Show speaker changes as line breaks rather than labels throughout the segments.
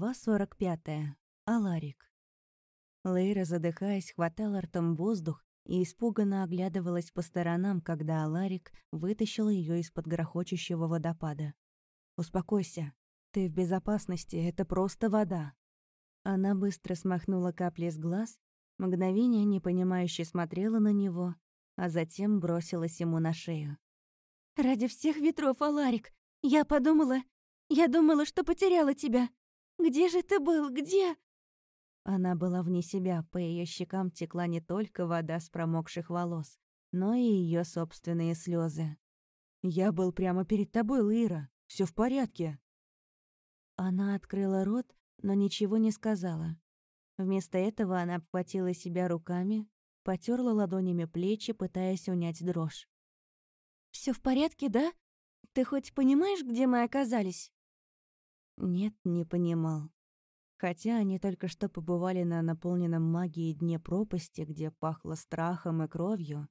Глава 45. Аларик. Лейра, задыхаясь, хватала ртом воздух и испуганно оглядывалась по сторонам, когда Аларик вытащил ее из-под грохочущего водопада. «Успокойся. Ты в безопасности, это просто вода». Она быстро смахнула капли с глаз, мгновение непонимающе смотрела на него, а затем бросилась ему на шею.
«Ради всех ветров, Аларик! Я подумала... Я думала, что потеряла тебя!» Где же ты был? Где?»
Она была вне себя, по ее щекам текла не только вода с промокших волос, но и ее собственные слезы. «Я был прямо перед тобой, Лира. Все в порядке». Она открыла рот, но ничего не сказала. Вместо этого она обхватила себя руками, потерла ладонями плечи, пытаясь унять дрожь.
Все в порядке, да? Ты хоть понимаешь, где мы оказались?»
Нет, не понимал. Хотя они только что побывали на наполненном магией дне пропасти, где пахло страхом и кровью,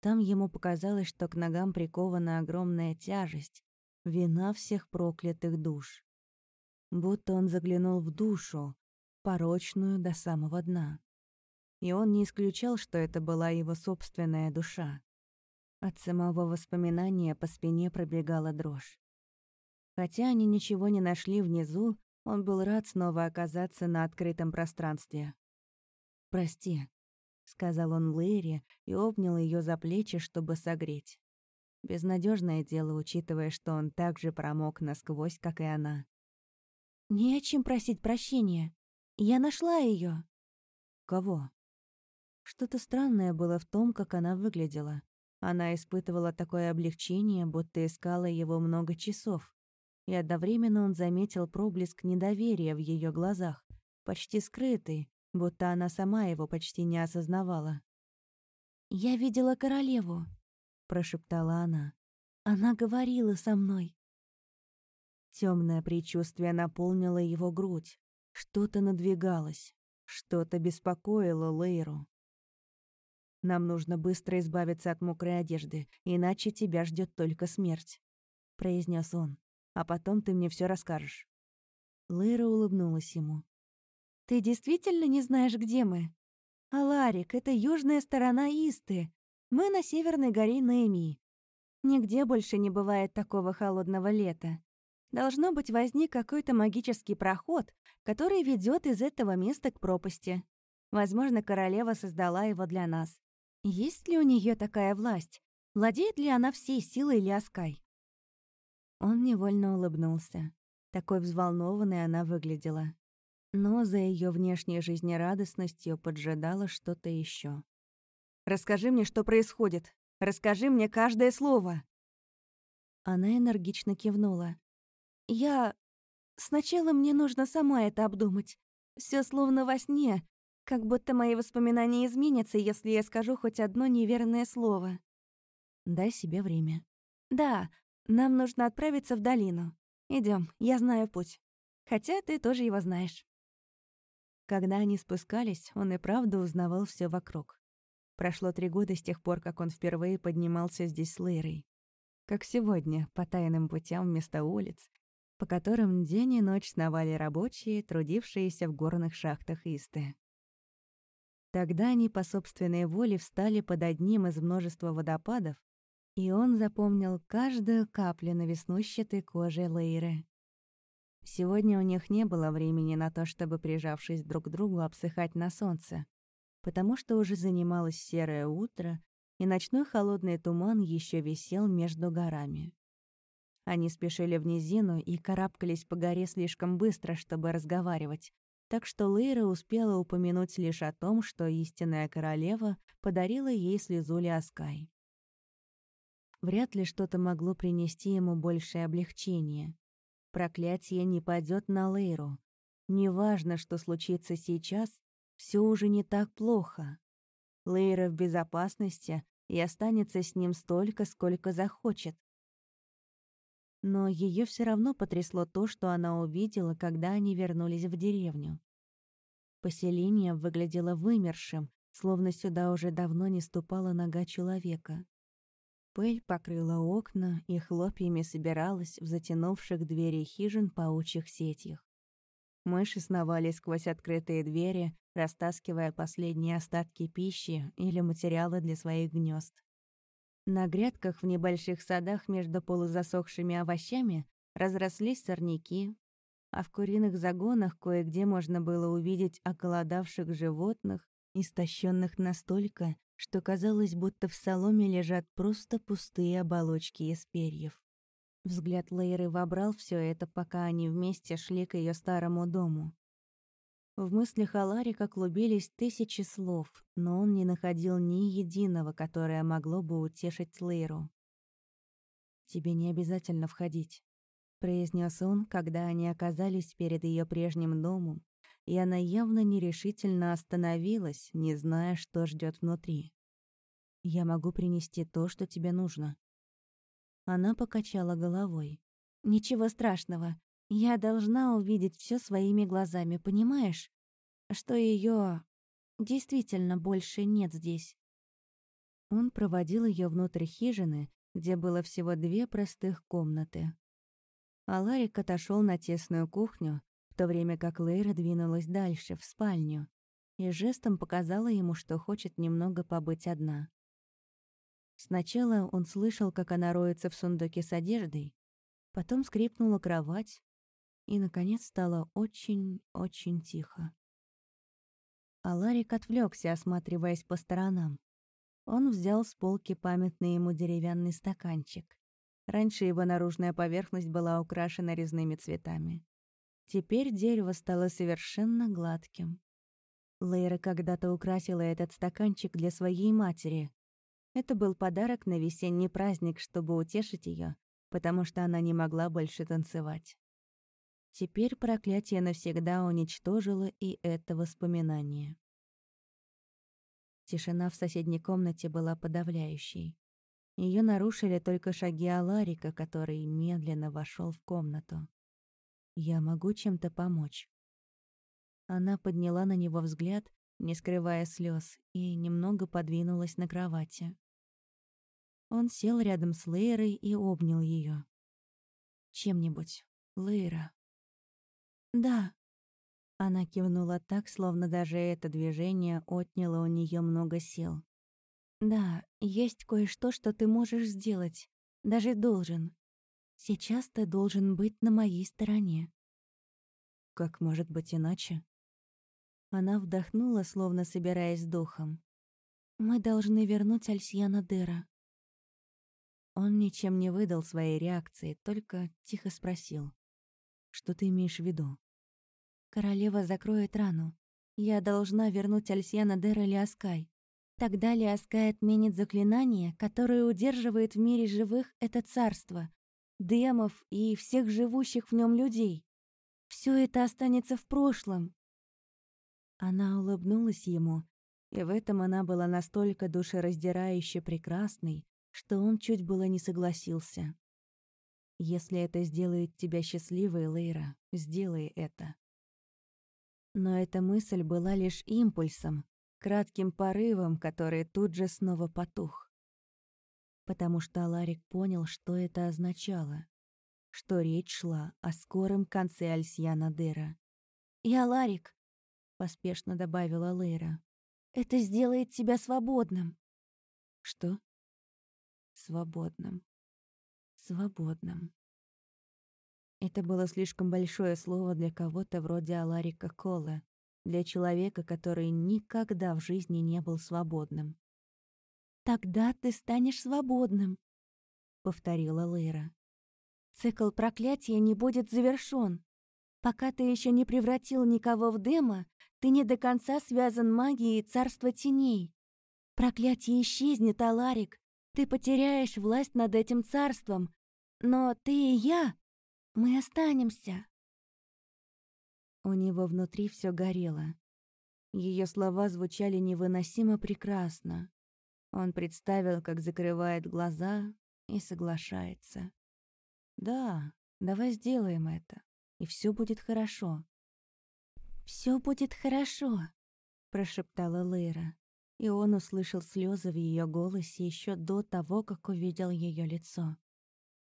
там ему показалось, что к ногам прикована огромная тяжесть, вина всех проклятых душ. Будто он заглянул в душу, порочную до самого дна. И он не исключал, что это была его собственная душа. От самого воспоминания по спине пробегала дрожь. Хотя они ничего не нашли внизу, он был рад снова оказаться на открытом пространстве. «Прости», — сказал он Лэри и обнял ее за плечи, чтобы согреть. Безнадежное дело, учитывая, что он так же промок насквозь, как и она.
«Не о чем просить прощения. Я нашла ее.
«Кого?» Что-то странное было в том, как она выглядела. Она испытывала такое облегчение, будто искала его много часов и одновременно он заметил проблеск недоверия в ее глазах, почти скрытый, будто она сама его почти не осознавала.
«Я видела королеву», — прошептала она. «Она говорила со мной».
Темное предчувствие наполнило его грудь. Что-то надвигалось, что-то беспокоило Лейру. «Нам нужно быстро избавиться от мокрой одежды, иначе тебя ждет только смерть», — произнес он а потом ты мне все расскажешь». Лейра улыбнулась ему.
«Ты действительно не знаешь, где мы? Аларик, это южная сторона Исты. Мы на северной горе Нейми. Нигде больше не бывает такого холодного лета. Должно быть, возник какой-то магический проход, который ведет из этого места к пропасти. Возможно, королева создала его для нас. Есть ли у нее такая власть? Владеет ли она всей силой Ляскай?
Он невольно улыбнулся. Такой взволнованной она выглядела. Но за ее внешней жизнерадостностью поджидало что-то еще. «Расскажи мне, что происходит. Расскажи мне каждое слово!»
Она энергично кивнула. «Я... Сначала мне нужно сама это обдумать. Все словно во сне, как будто мои воспоминания изменятся, если я скажу хоть одно неверное слово.
Дай себе время.
Да, нам нужно отправиться в долину. Идем, я знаю путь. Хотя ты тоже его знаешь».
Когда они спускались, он и правда узнавал все вокруг. Прошло три года с тех пор, как он впервые поднимался здесь с Лейрой. Как сегодня, по тайным путям вместо улиц, по которым день и ночь сновали рабочие, трудившиеся в горных шахтах Исты. Тогда они по собственной воле встали под одним из множества водопадов, и он запомнил каждую каплю на веснущатой коже Лейры. Сегодня у них не было времени на то, чтобы, прижавшись друг к другу, обсыхать на солнце, потому что уже занималось серое утро, и ночной холодный туман еще висел между горами. Они спешили в низину и карабкались по горе слишком быстро, чтобы разговаривать, так что Лейра успела упомянуть лишь о том, что истинная королева подарила ей слезу Лиаскай. Вряд ли что-то могло принести ему большее облегчение. Проклятие не падет на Лейру. Неважно, что случится сейчас, все уже не так плохо. Лейра в безопасности и останется с ним столько, сколько захочет. Но ее все равно потрясло то, что она увидела, когда они вернулись в деревню. Поселение выглядело вымершим, словно сюда уже давно не ступала нога человека. Пыль покрыла окна и хлопьями собиралась в затянувших двери хижин паучьих сетях. Мыши сновали сквозь открытые двери, растаскивая последние остатки пищи или материала для своих гнезд. На грядках в небольших садах между полузасохшими овощами разрослись сорняки, а в куриных загонах кое-где можно было увидеть околодавших животных, истощенных настолько, что казалось, будто в соломе лежат просто пустые оболочки из перьев. Взгляд Лейры вобрал все это, пока они вместе шли к ее старому дому. В мыслях Аларика клубились тысячи слов, но он не находил ни единого, которое могло бы утешить Лейру. «Тебе не обязательно входить», — произнес он, когда они оказались перед ее прежним домом, и она явно нерешительно остановилась, не зная, что ждет внутри. «Я могу принести то, что тебе нужно». Она покачала головой. «Ничего страшного. Я должна увидеть все своими глазами, понимаешь? Что ее действительно больше нет здесь». Он проводил ее внутрь хижины, где было всего две простых комнаты. А Ларик отошел на тесную кухню, в то время как Лейра двинулась дальше, в спальню, и жестом показала ему, что хочет немного побыть одна. Сначала он слышал, как она роется в сундуке с одеждой, потом скрипнула кровать, и, наконец, стало очень-очень тихо. А Ларик отвлекся, осматриваясь по сторонам. Он взял с полки памятный ему деревянный стаканчик. Раньше его наружная поверхность была украшена резными цветами. Теперь дерево стало совершенно гладким. Лейра когда-то украсила этот стаканчик для своей матери, это был подарок на весенний праздник, чтобы утешить ее, потому что она не могла больше танцевать. Теперь проклятие навсегда уничтожило и это воспоминание. Тишина в соседней комнате была подавляющей. Ее нарушили только шаги Аларика, который медленно вошел в комнату. «Я могу чем-то помочь?» Она подняла на него взгляд, не скрывая слез, и немного подвинулась на кровати. Он сел рядом с Лейрой и обнял ее. «Чем-нибудь, Лейра?» «Да». Она кивнула так, словно даже это движение отняло у нее много сил. «Да, есть кое-что, что ты можешь сделать. Даже должен. Сейчас ты должен быть на моей стороне». «Как может быть иначе?» Она вдохнула, словно собираясь с духом. «Мы должны вернуть Альсьяна Дера. Он ничем не выдал своей реакции, только тихо спросил. «Что ты имеешь в виду?» «Королева закроет рану. Я должна вернуть Альсьяна Дера Лиаскай. Тогда Лиаскай отменит заклинание, которое удерживает в мире живых это царство, демов и всех живущих в нем людей. Все это останется в прошлом». Она улыбнулась ему, и в этом она была настолько душераздирающе прекрасной, что он чуть было не согласился. «Если это сделает тебя счастливой, Лейра, сделай это». Но эта мысль была лишь импульсом, кратким порывом, который тут же снова потух. Потому что Аларик понял, что это означало, что речь шла о скором конце Альсьяна Дера. «И Аларик», — поспешно добавила Лейра, — «это сделает тебя свободным». «Что?» свободным. Свободным. Это было слишком большое слово для кого-то вроде Аларика Кола, для человека, который никогда в жизни не был свободным. «Тогда ты станешь свободным», — повторила Лейра. «Цикл проклятия не будет завершён. Пока ты еще не превратил никого в демо, ты не до конца связан магией царства теней. Проклятие исчезнет, Аларик, ты потеряешь власть над этим царством, но ты и я, мы останемся. У него внутри все горело. Ее слова звучали невыносимо прекрасно. Он представил, как закрывает глаза и соглашается. «Да, давай сделаем это, и все будет хорошо». «Все будет хорошо», — прошептала Лейра и он услышал слезы в ее голосе еще до того, как увидел ее лицо.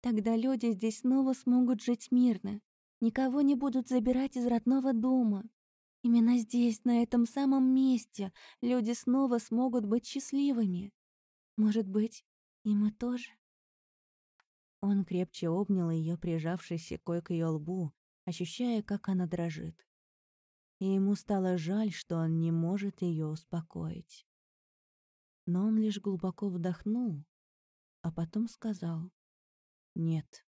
Тогда люди здесь снова смогут жить мирно.
Никого не будут забирать из родного дома. Именно здесь, на этом самом месте, люди снова смогут быть счастливыми. Может быть, и мы тоже.
Он крепче обнял ее, прижавшись щекой к ее лбу, ощущая, как она дрожит. И ему стало жаль, что он не может ее успокоить. Но он лишь глубоко вдохнул, а потом сказал «Нет,